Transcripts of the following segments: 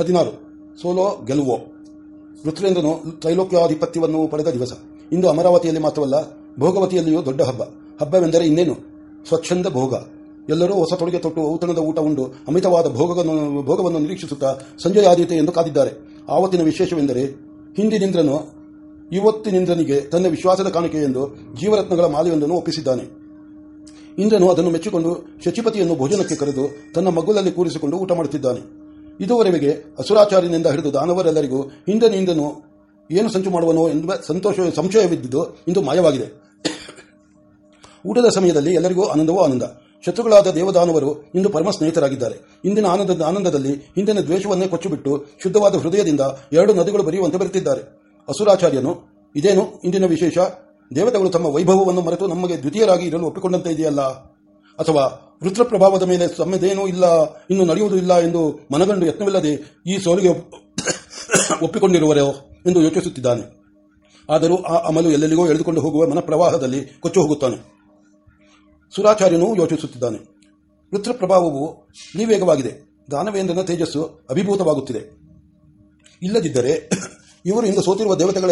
ಹದಿನಾರು. ಸೋಲೋ ಗೆಲುವೋ. ಋತುರೇಂದ್ರನು ತ್ರೈಲೋಕ್ಯಾಧಿಪತ್ಯವನ್ನು ಪಡೆದ ದಿವಸ. ಇಂದು ಅಮರಾವತಿಯಲ್ಲಿ ಮಾತ್ರವಲ್ಲ, ಭೋಗವತಿಯಲ್ಲಿಯೂ ದೊಡ್ಡ ಹಬ್ಬ. ಹಬ್ಬವೆಂದರೆ ಇನ್ನೇನು? ಸ್ವಚ್ಛಂದ ಭೋಗ. ಎಲ್ಲರೂ ಹೊಸ ತೊಡುಗೆ ತೊಟ್ಟು ಔತಣದ ಊಟ ಉಂಡು ಅಮಿತವಾದ ಭೋಗವನ್ನು ಭೋಗವನ್ನು ನಿರೀಕ್ಷಿಸುತ್ತಾ ಸಂಜಯ ಆದೀತೆ ಎಂದು ಕಾದಿದ್ದಾರೆ. ಆವತ್ತಿನ ವಿಶೇಷವೆಂದರೆ, ಹಿಂದಿನಿಂದ್ರನು ಇವತ್ತಿನಿಂದ್ರನಿಗೆ ತನ್ನ ವಿಶ್ವಾಸದ ಕಾಣಿಕೆ ಎಂದು ಜೀವರತ್ನಗಳ ಮಾಲೆಯೊಂದನ್ನು ಒಪ್ಪಿಸಿದ್ದಾನೆ. ಇಂದ್ರನು ಅದನ್ನು ಮೆಚ್ಚಿಕೊಂಡು ಶಚಿಪತಿಯನ್ನು ಭೋಜನಕ್ಕೆ ಕರೆದು ತನ್ನ ಮಗುಲಲ್ಲಿ ಕೂರಿಸಿಕೊಂಡು ಊಟ ಮಾಡುತ್ತಿದ್ದಾನೆ. ಇದುವರೆಗೆ ಅಸುರಾಚಾರ್ಯನಿಂದ ಹಿಡಿದು ದಾನವರೆಲ್ಲರಿಗೂ ಹಿಂದನಿಂದನು ಏನು ಸಂಚು ಮಾಡುವನೋ ಎಂಬ ಸಂತೋಷ ಸಂಶಯವಿದ್ದುದು ಇಂದು ಮಾಯವಾಗಿದೆ. ಊಟದ ಸಮಯದಲ್ಲಿ ಎಲ್ಲರಿಗೂ ಆನಂದವೋ ಆನಂದ. ಶತ್ರುಗಳಾದ ದೇವದಾನವರು ಇಂದು ಪರಮ ಸ್ನೇಹಿತರಾಗಿದ್ದಾರೆ. ಇಂದಿನ ಆನಂದದ ಆನಂದದಲ್ಲಿ ಹಿಂದಿನ ದ್ವೇಷವನ್ನೇ ಕೊಚ್ಚಿಬಿಟ್ಟು ಶುದ್ಧವಾದ ಹೃದಯದಿಂದ ಎರಡು ನದಿಗಳು ಬರೆಯುವಂತೆ ಬರುತ್ತಿದ್ದಾರೆ ಅಸುರಾಚಾರ್ಯನು, ಇದೇನು ಇಂದಿನ ವಿಶೇಷ? ದೇವತೆಗಳು ತಮ್ಮ ವೈಭವವನ್ನು ಮರೆತು ನಮಗೆ ದ್ವಿತೀಯರಾಗಿ ಇರಲು ಒಪ್ಪಿಕೊಂಡಂತೆ ಇದೆಯಲ್ಲ? ಅಥವಾ ವೃತ್ರ ಪ್ರಭಾವದ ಮೇಲೆ ಸಮ್ಯದೇನೂ ಇಲ್ಲ, ಇನ್ನು ನಡೆಯುವುದೂ ಇಲ್ಲ ಎಂದು ಮನಗಂಡು ಯತ್ನವಿಲ್ಲದೆ ಈ ಸೋಲಿಗೆ ಒಪ್ಪಿಕೊಂಡಿರುವರೋ ಎಂದು ಯೋಚಿಸುತ್ತಿದ್ದಾನೆ. ಆದರೂ ಆ ಅಮಲು ಎಲ್ಲೆಲ್ಲಿಗೋ ಎಳೆದುಕೊಂಡು ಹೋಗುವ ಮನಪ್ರವಾಹದಲ್ಲಿ ಕೊಚ್ಚು ಹೋಗುತ್ತಾನೆ. ಸುರಾಚಾರ್ಯನೂ ಯೋಚಿಸುತ್ತಿದ್ದಾನೆ. ವೃತ್ರ ಪ್ರಭಾವವು ನಿವೇಗವಾಗಿದೆ. ದಾನವೇಂದ್ರನ ತೇಜಸ್ಸು ಅಭಿಭೂತವಾಗುತ್ತಿದೆ. ಇಲ್ಲದಿದ್ದರೆ, ಇವರು ಇಂದು ಸೋತಿರುವ ದೇವತೆಗಳ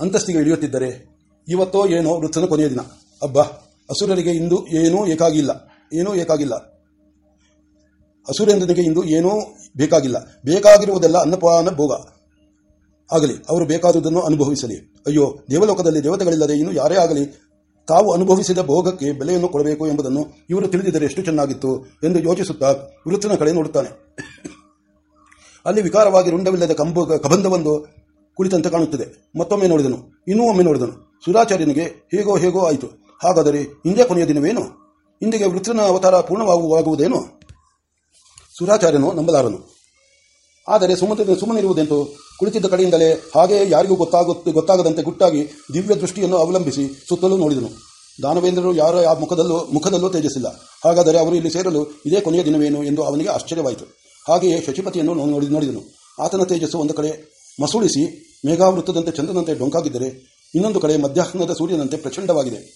ಅಂತಸ್ತಿಗೆ ಇಳಿಯುತ್ತಿದ್ದರೆ, ಇವತ್ತೋ ಏನೋ ವೃತ್ತನ ಕೊನೆಯ ದಿನ. ಅಬ್ಬಾ, ಅಸುರರಿಗೆ ಇಂದು ಏನೂ ಏಕಾಗಿಲ್ಲ ಏನೂ ಏಕಾಗಿಲ್ಲ ಅಸುರೇಂದ್ರನಿಗೆ ಇಂದು ಏನೂ ಬೇಕಾಗಿಲ್ಲ. ಬೇಕಾಗಿರುವುದೆಲ್ಲ ಅನ್ನಪಾನ ಭೋಗ. ಆಗಲಿ, ಅವರು ಬೇಕಾದುದನ್ನು ಅನುಭವಿಸಲಿ. ಅಯ್ಯೋ, ದೇವಲೋಕದಲ್ಲಿ ದೇವತೆಗಳಿಲ್ಲದೆ ಇನ್ನು ಯಾರೇ ಆಗಲಿ, ತಾವು ಅನುಭವಿಸಿದ ಭೋಗಕ್ಕೆ ಬೆಲೆಯನ್ನು ಕೊಡಬೇಕು ಎಂಬುದನ್ನು ಇವರು ತಿಳಿದಿದ್ದರೆ ಎಷ್ಟು ಚೆನ್ನಾಗಿತ್ತು ಎಂದು ಯೋಚಿಸುತ್ತಾ ವೃತ್ತನ ಕಡೆ ನೋಡುತ್ತಾನೆ. ಅಲ್ಲಿ ವಿಕಾರವಾಗಿ ರುಂಡವಿಲ್ಲದ ಕಂಬ, ಕಬಂಧವೊಂದು ಕುಳಿತಂತೆ ಕಾಣುತ್ತದೆ. ಮತ್ತೊಮ್ಮೆ ನೋಡಿದನು, ಇನ್ನೂ ಒಮ್ಮೆ ನೋಡಿದನು. ಸುರಾಚಾರ್ಯನಿಗೆ, ಹೇಗೋ ಹೇಗೋ ಆಯಿತು. ಹಾಗಾದರೆ ಇಂದೇ ಕೊನೆಯ ದಿನವೇನು? ಇಂದಿಗೆ ವೃತ್ರನ ಅವತಾರ ಪೂರ್ಣವಾಗುವುದೇನು ಸುರಾಚಾರ್ಯನು ನಂಬಲಾರನು. ಆದರೆ ಸುಮ್ಮನೆ ಸುಮ್ಮನಿರುವುದೆಂತೂ ಕುಳಿತಿದ್ದ ಕಡೆಯಿಂದಲೇ ಹಾಗೆ ಯಾರಿಗೂ ಗೊತ್ತಾಗುತ್ತೆ ಗೊತ್ತಾಗದಂತೆ ಗುಟ್ಟಾಗಿ ದಿವ್ಯ ದೃಷ್ಟಿಯನ್ನು ಅವಲಂಬಿಸಿ ಸುತ್ತಲೂ ನೋಡಿದನು. ದಾನವೇಂದ್ರರು ಯಾರ ಆ ಮುಖದಲ್ಲೂ ಮುಖದಲ್ಲೂ ತೇಜಸ್ಸಿಲ್ಲ. ಹಾಗಾದರೆ ಅವರು ಇಲ್ಲಿ ಸೇರಲು ಇದೇ ಕೊನೆಯ ದಿನವೇನು ಎಂದು ಅವನಿಗೆ ಆಶ್ಚರ್ಯವಾಯಿತು. ಹಾಗೆಯೇ ಶಚಿಪತಿಯನ್ನು ನೋಡಿ ನೋಡಿದನು. ಆತನ ತೇಜಸ್ಸು ಒಂದು ಕಡೆ ಮಸೂಳಿಸಿ ಮೇಘಾವೃತ್ತದಂತೆ ಚಂದ್ರನಂತೆ ಡೊಂಕಾಗಿದ್ದರೆ ಇನ್ನೊಂದು ಕಡೆ ಮಧ್ಯಾಹ್ನದ ಸೂರ್ಯನಂತೆ ಪ್ರಚಂಡವಾಗಿದೆ.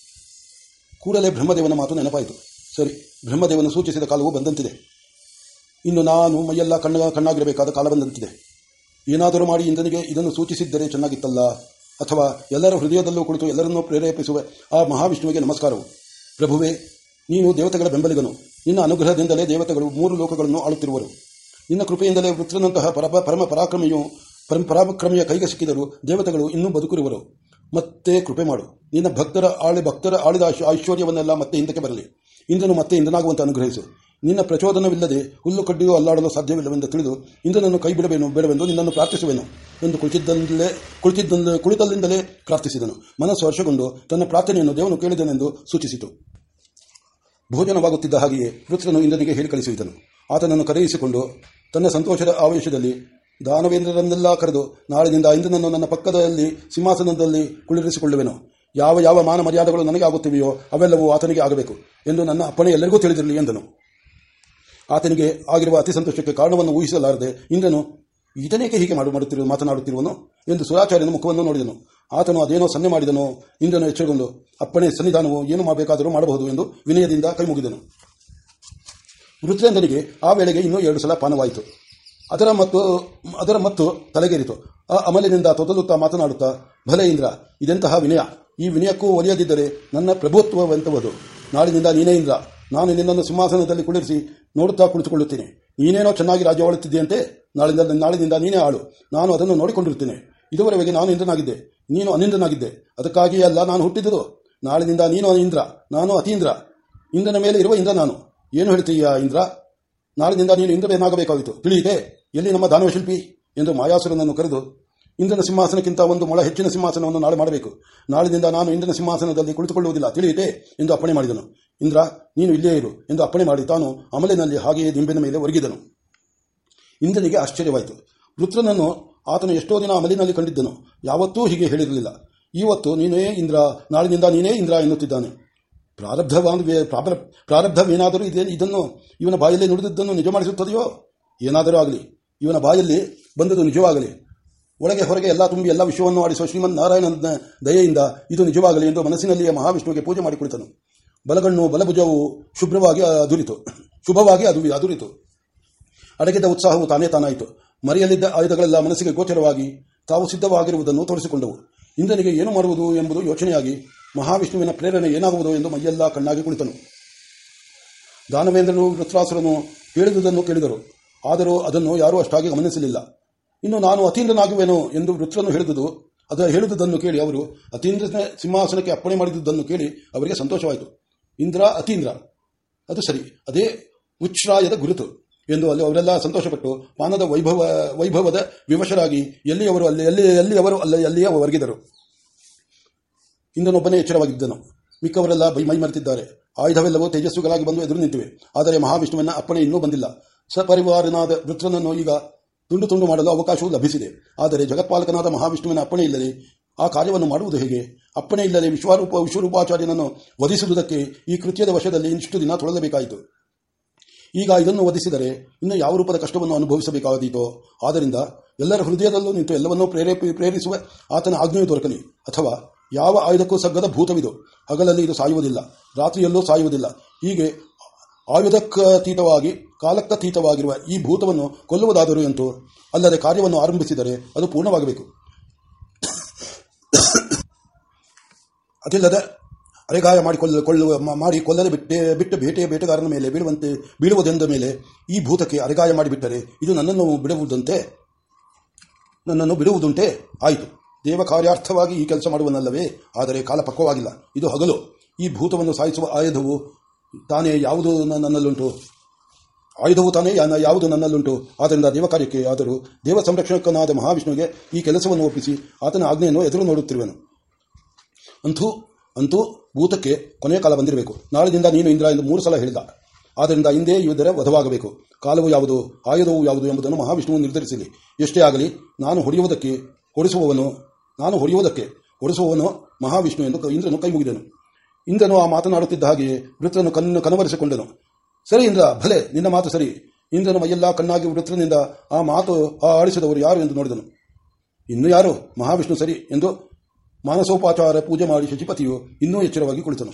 ಕೂಡಲೇ ಬ್ರಹ್ಮದೇವನ ಮಾತು ನೆನಪಾಯಿತು. ಸರಿ, ಬ್ರಹ್ಮದೇವನು ಸೂಚಿಸಿದ ಕಾಲವು ಬಂದಂತಿದೆ. ಇನ್ನು ನಾನು ಮೈಯೆಲ್ಲ ಕಣ್ಣ, ಕಣ್ಣಾಗಿರಬೇಕಾದ ಕಾಲ ಬಂದಂತಿದೆ. ಏನಾದರೂ ಮಾಡಿ ಇಂದನಿಗೆ ಇದನ್ನು ಸೂಚಿಸಿದ್ದರೆ ಚೆನ್ನಾಗಿತ್ತಲ್ಲ? ಅಥವಾ ಎಲ್ಲರ ಹೃದಯದಲ್ಲೂ ಕುಳಿತು ಎಲ್ಲರನ್ನೂ ಪ್ರೇರೇಪಿಸುವ ಆ ಮಹಾವಿಷ್ಣುವಿಗೆ ನಮಸ್ಕಾರವು. ಪ್ರಭುವೇ, ನೀನು ದೇವತೆಗಳ ಬೆಂಬಲಿಗನು. ನಿನ್ನ ಅನುಗ್ರಹದಿಂದಲೇ ದೇವತೆಗಳು ಮೂರು ಲೋಕಗಳನ್ನು ಆಳುತ್ತಿರುವರು. ನಿನ್ನ ಕೃಪೆಯಿಂದಲೇ ವೃತ್ರನಂತಹ ಪರಮ ಪರಾಕ್ರಮಿಯು, ಪರಮ ಪರಾಕ್ರಮಿಯ ಕೈಗೆ ಸಿಕ್ಕಿದರೂ ದೇವತೆಗಳು ಇನ್ನೂ ಬದುಕಿರುವರು. ಮತ್ತೆ ಕೃಪೆ ಮಾಡು. ನಿನ್ನ ಭಕ್ತರ ಆಳಿ, ಭಕ್ತರ ಆಳಿದ ಐಶ್ವರ್ಯವನ್ನೆಲ್ಲ ಮತ್ತೆ ಹಿಂದಕ್ಕೆ ಬರಲಿ. ಇಂದನು ಮತ್ತೆ ಇಂದ್ರನಾಗುವಂತೆ ಅನುಗ್ರಹಿಸು. ನಿನ್ನ ಪ್ರಚೋದನವಿಲ್ಲದೆ ಹುಲ್ಲು ಕಡ್ಡಿಯೂ ಅಲ್ಲಾಡಲು ಸಾಧ್ಯವಿಲ್ಲವೆಂದು ತಿಳಿದು ಇಂದ್ರನನ್ನು ಕೈ ಬಿಡಬೇನು ಬೇಡವೆಂದು ನಿನ್ನನ್ನು ಪ್ರಾರ್ಥಿಸುವೆನು ಎಂದು ಕುಳಿತಿದ್ದಲ್ಲೇ ಕುಳಿತಿದ್ದ ಕುಳಿತಲ್ಲಿಂದಲೇ ಪ್ರಾರ್ಥಿಸಿದನು. ಮನಸ್ಸು ಹರ್ಷಗೊಂಡು ತನ್ನ ಪ್ರಾರ್ಥನೆಯನ್ನು ದೇವನು ಕೇಳಿದನೆಂದು ಸೂಚಿಸಿತು. ಭೋಜನವಾಗುತ್ತಿದ್ದ ಹಾಗೆಯೇ ವೃತ್ರನು ಇಂದ್ರನಿಗೆ ಹೇಳಿ ಕಳಿಸಿದನು ಆತನನ್ನು ಕರೆಯಿಸಿಕೊಂಡು ತನ್ನ ಸಂತೋಷದ ಆವೇಶದಲ್ಲಿ ದಾನವೇಂದ್ರರನ್ನೆಲ್ಲ ಕರೆದು ನಾಳಿನಿಂದ ಇಂದ್ರನನ್ನು ನನ್ನ ಪಕ್ಕದಲ್ಲಿ ಸಿಂಹಾಸನದಲ್ಲಿ ಕುಳಿರಿಸಿಕೊಳ್ಳುವೆನು ಯಾವ ಯಾವ ಮಾನ ಮರ್ಯಾದೆಗಳು ನನಗೆ ಆಗುತ್ತಿವೆಯೋ ಅವೆಲ್ಲವೂ ಆತನಿಗೆ ಆಗಬೇಕು ಎಂದು ನನ್ನ ಅಪ್ಪಣೆ ಎಲ್ಲರಿಗೂ ತಿಳಿದಿರಲಿ ಎಂದನು. ಆತನಿಗೆ ಆಗಿರುವ ಅತಿ ಸಂತೋಷಕ್ಕೆ ಕಾರಣವನ್ನು ಊಹಿಸಲಾರದೆ ಇಂದ್ರನು ಇದನೇಕೆ ಹೀಗೆ ಮಾಡು ಮಾಡುತ್ತಿರುವ ಮಾತನಾಡುತ್ತಿರುವನು? ಎಂದು ಸುರಾಚಾರ್ಯನ ಮುಖವನ್ನು ನೋಡಿದನು. ಆತನು ಅದೇನೋ ಸನ್ನೆ ಮಾಡಿದನು ಇಂದ್ರನು ಎಚ್ಚರಗೊಂಡು, ಅಪ್ಪಣೆ, ಸನ್ನಿಧಾನವು ಏನು ಮಾಡಬೇಕಾದರೂ ಮಾಡಬಹುದು ಎಂದು ವಿನಯದಿಂದ ಕೈಮುಗಿದನು. ವೃತ್ರೇಂದ್ರನಿಗೆ ಆ ವೇಳೆಗೆ ಇನ್ನೂ ಎರಡು ಸಲ ಪಾನವಾಯಿತು. ಅದರ ಮತ್ತು ಅದರ ಮತ್ತು ತಲೆಗೇರಿತು. ಆ ಅಮಲಿನಿಂದ ತೊದಲುತ್ತಾ ಮಾತನಾಡುತ್ತಾ, ಭಲೆ ಇಂದ್ರ, ಇದೆಂತಹ ವಿನಯ? ಈ ವಿನಯಕ್ಕೂ ಒಲಿಯದಿದ್ದರೆ ನನ್ನ ಪ್ರಭುತ್ವವೆಂತವದು? ನಾಳಿನಿಂದ ನೀನೇ ಇಂದ್ರ. ನಾನು ನಿನ್ನನ್ನು ಸಿಂಹಾಸನದಲ್ಲಿ ಕುಳಿರಿಸಿ ನೋಡುತ್ತಾ ಕುಳಿತುಕೊಳ್ಳುತ್ತೇನೆ. ನೀನೇನೋ ಚೆನ್ನಾಗಿ ರಾಜ್ಯವಾಳುತ್ತಿದ್ದೆಯಂತೆ ನಾಳಿನಿಂದ ನಾಳಿನಿಂದ ನೀನೇ ಆಳು. ನಾನು ಅದನ್ನು ನೋಡಿಕೊಂಡಿರುತ್ತೇನೆ. ಇದುವರೆಗೆ ನಾನು ಇಂದ್ರನಾಗಿದ್ದೆ. ನೀನು ಅನಿಂದ್ರನಾಗಿದ್ದೆ. ಅದಕ್ಕಾಗಿಯೇ ಅಲ್ಲ ನಾನು ಹುಟ್ಟಿದ್ದುದು ನಾಳಿನಿಂದ ನೀನು ಇಂದ್ರ, ನಾನು ಅತೀಂದ್ರ ಇಂದ್ರನ ಮೇಲೆ ಇರುವ ಇಂದ್ರ ನಾನು. ಏನು ಹೇಳ್ತೀಯ ಇಂದ್ರ? ನಾಳಿನಿಂದ ನೀನು ಇಂದ್ರನೇನಾಗಬೇಕಾಗಿತ್ತು ತಿಳಿಯಿತೆ? ಎಲ್ಲಿ ನಮ್ಮ ದಾನವಶಿಲ್ಪಿ ಎಂದು ಮಾಯಾಸುರನನ್ನು ಕರೆದು, ಇಂದ್ರನ ಸಿಂಹಾಸನಕ್ಕಿಂತ ಒಂದು ಮೊಳ ಹೆಚ್ಚಿನ ಸಿಂಹಾಸನವನ್ನು ನಾಳೆ ಮಾಡಬೇಕು. ನಾಳಿನಿಂದ ನಾನು ಇಂದ್ರನ ಸಿಂಹಾಸನದಲ್ಲಿ ಕುಳಿತುಕೊಳ್ಳುವುದಿಲ್ಲ. ತಿಳಿಯಿತೆ ಎಂದು ಅಪ್ಪಣೆ ಮಾಡಿದನು. ಇಂದ್ರ, ನೀನು ಇಲ್ಲೇ ಇರು ಎಂದು ಅಪ್ಪಣೆ ಮಾಡಿ ತಾನು ಅಮಲಿನಲ್ಲಿ ಹಾಗೆಯೇ ದಿಂಬಿನ ಮೇಲೆ ಒರಗಿದನು. ಇಂದ್ರನಿಗೆ ಆಶ್ಚರ್ಯವಾಯಿತು. ವೃತ್ರನನ್ನು ಆತನು ಎಷ್ಟೋ ದಿನ ಅಮಲಿನಲ್ಲಿ ಕಂಡಿದ್ದನು. ಯಾವತ್ತೂ ಹೀಗೆ ಹೇಳಿರಲಿಲ್ಲ. ಇವತ್ತು ನೀನೇ ಇಂದ್ರ, ನಾಳಿನಿಂದ ನೀನೇ ಇಂದ್ರ ಎನ್ನುತ್ತಿದ್ದಾನೆ. ಪ್ರಾರಬ್ಧವೇನಾದರೂ ಇದೇ, ಇದನ್ನು ಇವನ ಬಾಯಲ್ಲಿ ನುಡಿದಿದ್ದನ್ನು ನಿಜ ಮಾಡಿಸುತ್ತದೆಯೋ? ಏನಾದರೂ ಆಗಲಿ. ಇವನ ಬಾಯಲ್ಲಿ ಬಂದದು ನಿಜವಾಗಲಿ. ಒಳಗೆ ಹೊರಗೆ ಎಲ್ಲ ತುಂಬಿ ಎಲ್ಲ ವಿಶ್ವವನ್ನು ಆಡಿಸುವ ಶ್ರೀಮನ್ ನಾರಾಯಣನ ದಯೆಯಿಂದ ಇದು ನಿಜವಾಗಲಿ ಎಂದು ಮನಸ್ಸಿನಲ್ಲಿಯೇ ಮಹಾವಿಷ್ಣುವಿಗೆ ಪೂಜೆ ಮಾಡಿ ಕುಳಿತನು ಬಲಗಣ್ಣು ಬಲಭುಜವು ಶುಭ್ರವಾಗಿ ಅದುರಿತು. ಶುಭವಾಗಿ ಅದು ಅದುರಿತು. ಅಡಗಿದ್ದ ಉತ್ಸಾಹವು ತಾನೇ ತಾನಾಯಿತು. ಮರೆಯಲ್ಲಿದ್ದ ಆಯುಧಗಳೆಲ್ಲ ಮನಸ್ಸಿಗೆ ಗೋಚರವಾಗಿ ತಾವು ಸಿದ್ಧವಾಗಿರುವುದನ್ನು ತೋರಿಸಿಕೊಂಡವು. ಇಂದ್ರನಿಗೆ ಏನು ಮಾಡುವುದು ಎಂಬುದು ಯೋಚನೆಯಾಗಿ ಮಹಾವಿಷ್ಣುವಿನ ಪ್ರೇರಣೆ ಏನಾಗುವುದು ಎಂದು ಮೈಯೆಲ್ಲ ಕಣ್ಣಾಗಿ ಕುಳಿತನು. ದಾನವೇಂದ್ರನು ವೃತ್ರಾಸುರನು ಹೇಳಿದುದನ್ನು ಕೇಳಿದರು. ಆದರೂ ಅದನ್ನು ಯಾರೂ ಅಷ್ಟಾಗಿ ಗಮನಿಸಲಿಲ್ಲ. ಇನ್ನು ನಾನು ಅತೀಂದ್ರನಾಗುವೆನು ಎಂದು ವೃತ್ರನು ಹೇಳಿದುದು. ಅದು ಹೇಳಿದುದನ್ನು ಕೇಳಿ ಅವರು, ಅತೀಂದ್ರನ ಸಿಂಹಾಸನಕ್ಕೆ ಅಪ್ಪಣೆ ಮಾಡಿದುದನ್ನು ಕೇಳಿ ಅವರಿಗೆ ಸಂತೋಷವಾಯಿತು. ಇಂದ್ರ, ಅತೀಂದ್ರ. ಅದು ಸರಿ, ಅದೇ ಉಚ್ಛ್ರಾಯದ ಗುರುತು ಎಂದು ಅಲ್ಲಿ ಅವರೆಲ್ಲ ಸಂತೋಷಪಟ್ಟು ಮಾನದ ವೈಭವ, ವೈಭವದ ವಿವಶರಾಗಿ ಎಲ್ಲಿಯವರು ಅಲ್ಲಿ, ಎಲ್ಲಿ ಎಲ್ಲಿಯವರು ಅಲ್ಲಿ ಅಲ್ಲಿಯೇ ಹೊರಗಿದರು ಇಂದನೊಬ್ಬನೇ ಎಚ್ಚರವಾಗಿದ್ದನು. ಮಿಕ್ಕವರೆಲ್ಲ ಮೈ ಮರೆತಿದ್ದಾರೆ. ಆಯುಧವೆಲ್ಲವೂ ತೇಜಸ್ವಿಗಳಾಗಿ ಬಂದು ಎದುರು ನಿಂತಿವೆ. ಆದರೆ ಮಹಾವಿಷ್ಣುವಿನ ಅಪ್ಪಣೆ ಇನ್ನೂ ಬಂದಿಲ್ಲ. ಸಪರಿವಾರನಾದ ವೃತ್ರನನ್ನು ಈಗ ತುಂಡು ತುಂಡು ಮಾಡಲು ಅವಕಾಶವೂ ಲಭಿಸಿದೆ. ಆದರೆ ಜಗತ್ಪಾಲಕನಾದ ಮಹಾವಿಷ್ಣುವಿನ ಅಪ್ಪಣೆ ಇಲ್ಲದೆ ಆ ಕಾರ್ಯವನ್ನು ಮಾಡುವುದು ಹೇಗೆ? ಅಪ್ಪಣೆ ಇಲ್ಲದೆ ವಿಶ್ವರೂಪ, ವಿಶ್ವರೂಪಾಚಾರ್ಯನನ್ನು ವಧಿಸುವುದಕ್ಕೆ ಈ ಕೃತ್ಯದ ವಶದಲ್ಲಿ ಇಷ್ಟು ದಿನ ತೊಳಲಬೇಕಾಯಿತು. ಈಗ ಇದನ್ನು ವಧಿಸಿದರೆ ಇನ್ನು ಯಾವ ರೂಪದ ಕಷ್ಟವನ್ನು ಅನುಭವಿಸಬೇಕಾದೀತೋ? ಆದ್ದರಿಂದ ಎಲ್ಲರ ಹೃದಯದಲ್ಲೂ ನಿಂತು ಎಲ್ಲವನ್ನೂ ಪ್ರೇರೇಪಿ, ಪ್ರೇರಿಸುವ ಆತನ ಆಜ್ಞೆಯು ದೊರಕಲಿ. ಅಥವಾ ಯಾವ ಆಯುಧಕ್ಕೂ ಸಗ್ಗದ ಭೂತವಿದು. ಹಗಲಲ್ಲಿ ಇದು ಸಾಯುವುದಿಲ್ಲ. ರಾತ್ರಿಯಲ್ಲೂ ಸಾಯುವುದಿಲ್ಲ. ಹೀಗೆ ಆಯುಧಕ್ಕತೀತವಾಗಿ, ಕಾಲಕ್ಕತೀತವಾಗಿರುವ ಈ ಭೂತವನ್ನು ಕೊಲ್ಲುವುದಾದರೂ ಎಂತೂ ಅಲ್ಲದೆ ಕಾರ್ಯವನ್ನು ಆರಂಭಿಸಿದರೆ ಅದು ಪೂರ್ಣವಾಗಬೇಕು. ಅದಿಲ್ಲದೆ ಅರೆಗಾಯ ಮಾಡಿಕೊಳ್ಳ ಕೊಳ್ಳುವ ಮಾಡಿ ಕೊಲ್ಲಲು ಬಿಟ್ಟೆ, ಬಿಟ್ಟು ಬೇಟೆಯ ಬೇಟೆಗಾರನ ಮೇಲೆ ಬೀಳುವಂತೆ, ಬೀಳುವುದೆಂದ ಮೇಲೆ ಈ ಭೂತಕ್ಕೆ ಅರೆಗಾಯ ಮಾಡಿಬಿಟ್ಟರೆ ಇದು ನನ್ನನ್ನು ಬಿಡುವುದಂತೆ ನನ್ನನ್ನು ಬಿಡುವುದುಂಟೆ? ಆಯಿತು. ದೇವ ಕಾರ್ಯಾರ್ಥವಾಗಿ ಈ ಕೆಲಸ ಮಾಡುವನಲ್ಲವೇ? ಆದರೆ ಕಾಲ ಪಕ್ವವಾಗಿಲ್ಲ ಇದು ಹಗಲು. ಈ ಭೂತವನ್ನು ಸಾಯಿಸುವ ಆಯುಧವು ತಾನೇ ಯಾವುದು ನನ್ನಲ್ಲುಂಟು. ಆಯುಧವು ತಾನೇ ಯಾವುದು ನನ್ನಲ್ಲುಂಟು. ಆದ್ದರಿಂದ ದೇವ ಕಾರ್ಯಕ್ಕೆ ಆದರೂ ದೇವ ಸಂರಕ್ಷಕನಾದ ಮಹಾವಿಷ್ಣುವಿಗೆ ಈ ಕೆಲಸವನ್ನು ಒಪ್ಪಿಸಿ ಆತನ ಆಜ್ಞೆಯನ್ನು ಎದುರು ನೋಡುತ್ತಿರುವೆನು. ಅಂತೂ ಅಂತೂ ಭೂತಕ್ಕೆ ಕೊನೆಯ ಕಾಲ ಬಂದಿರಬೇಕು. ನಾಳೆದಿಂದ ನೀನು ಇಂದ್ರ ಎಂದು ಮೂರು ಸಲ ಹೇಳಿದ. ಆದ್ದರಿಂದ ಹಿಂದೆ ಇವುದರ ವಧವಾಗಬೇಕು. ಕಾಲವು ಯಾವುದು, ಆಯುಧವು ಯಾವುದು ಎಂಬುದನ್ನು ಮಹಾವಿಷ್ಣುವು ನಿರ್ಧರಿಸಲಿ ಎಷ್ಟೇ ಆಗಲಿ, ನಾನು ಹೊಡೆಯುವುದಕ್ಕೆ ಹೊಡಿಸುವವನು ನಾನು ಹೊಡೆಯುವುದಕ್ಕೆ ಹೊಡಿಸುವವನು ಮಹಾವಿಷ್ಣು ಎಂದು ಇಂದ್ರನು ಕೈ ಮುಗಿದನು ಇಂದ್ರನು ಆ ಮಾತನಾಡುತ್ತಿದ್ದ ಹಾಗೆ ವೃತ್ರನು ಕಣ್ಣು ಕನವರಿಸಿಕೊಂಡನು. ಸರಿ ಇಂದ್ರ, ಭಲೆ, ನಿನ್ನ ಮಾತು ಸರಿ. ಇಂದ್ರನು ಮೈಯೆಲ್ಲ ಕಣ್ಣಾಗಿ ವೃತ್ರನಿಂದ ಆ ಮಾತು ಆ ಆಡಿಸಿದವರು ಯಾರು ಎಂದು ನೋಡಿದನು. ಇನ್ನು ಯಾರು? ಮಹಾವಿಷ್ಣು ಸರಿ ಎಂದು ಮಾನಸೋಪಾಚಾರ ಪೂಜೆ ಮಾಡಿ ಶಚಿಪತಿಯು ಇನ್ನೂ ಎಚ್ಚರವಾಗಿ ಕುಳಿತನು.